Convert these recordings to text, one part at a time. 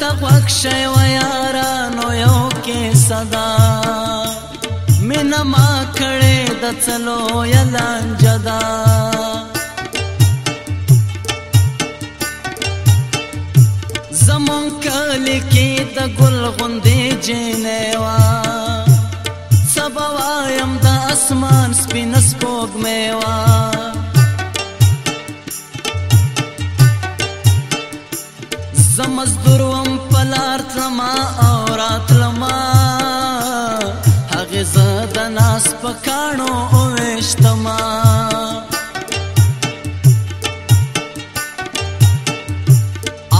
ته غوښ شي و یارانو یو کې صدا مینا ما کړې د چلو یلان جدا زمون کلی کې د ګل غوندې جنې وا سبا وایم د اسمان سپین سپوږمې وا کاڼو اوشتما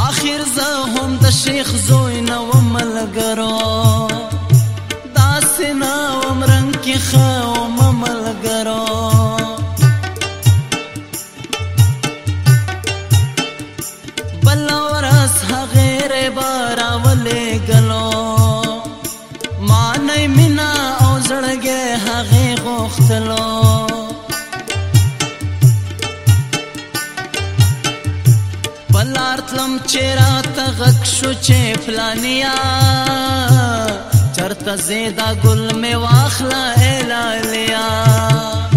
اخر زه هم د شیخ زوی نو ملګرو داس نه ومرنګ کې خو راتلم چې راته غک شو چې فلانیا چرته زیدا ګل می واخلا الالیا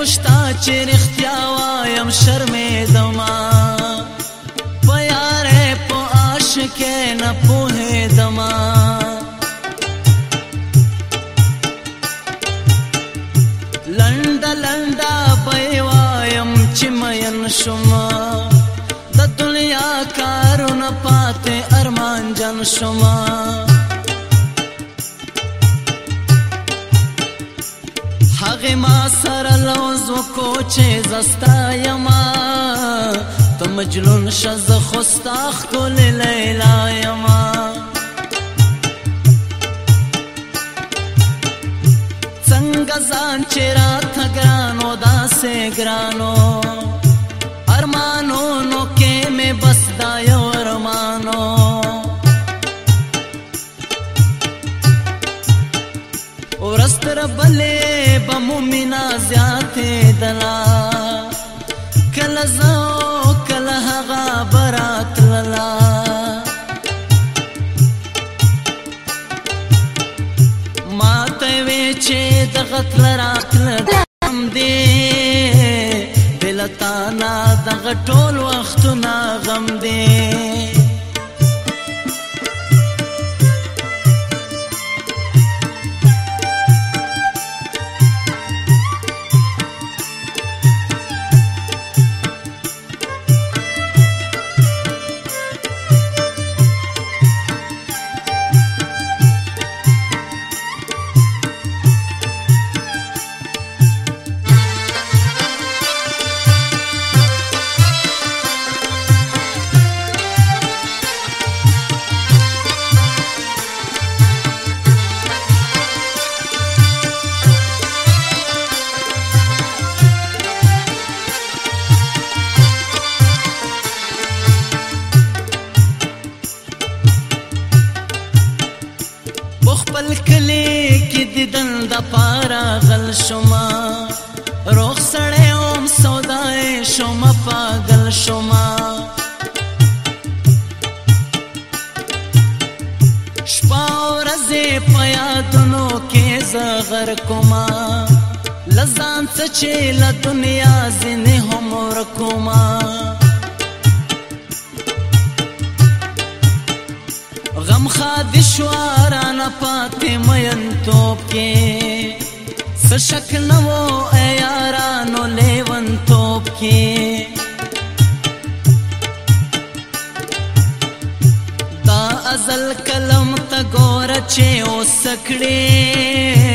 خوشتا چې رښتیا وایم شرمې دما په یارې په عاشق نه په دما لند لند په وایم چې مین شوما د دنیا کارونه پاتې ارمان جن شوما هغه ما سره لوز وکړو چې زستا یما ته مجنون شز خوستا خل لیلا یما څنګه ځان چې رات ګرانو داسې ګرانو ارمانونو کې مې بس دا یو ارمانو ورستر بلې به مومنا زیاتې دلا کله زو کله هغه برات للا ما ته وې چې د غتل راتل هم دې دلتانا دغه ټول وختونه غم دې خپل کلی کې دیدن د پارا غل شما روغ سړی اوم سودای شما پاگل شما شپا ورځې په یادونو کې زغر کوما لزان څه چې له دنیا زنه هم ورکوما غم خادشوا لا پاتې مین توپ کې سشک نو اے یارانو لیون توپ کې دا ازل کلم ته ګور چې اوسکړې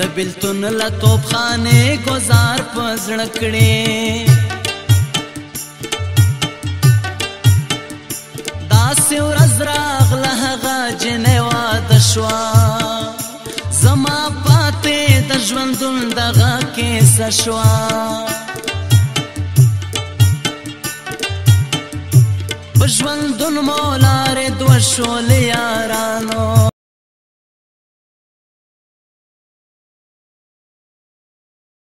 د بلتون لا توپ خانه گزار پزړکړې دا سیور شوا زما پاتې د ژوندون دغه کیسه شوا په ژوندون مولاره دوه شول یارانو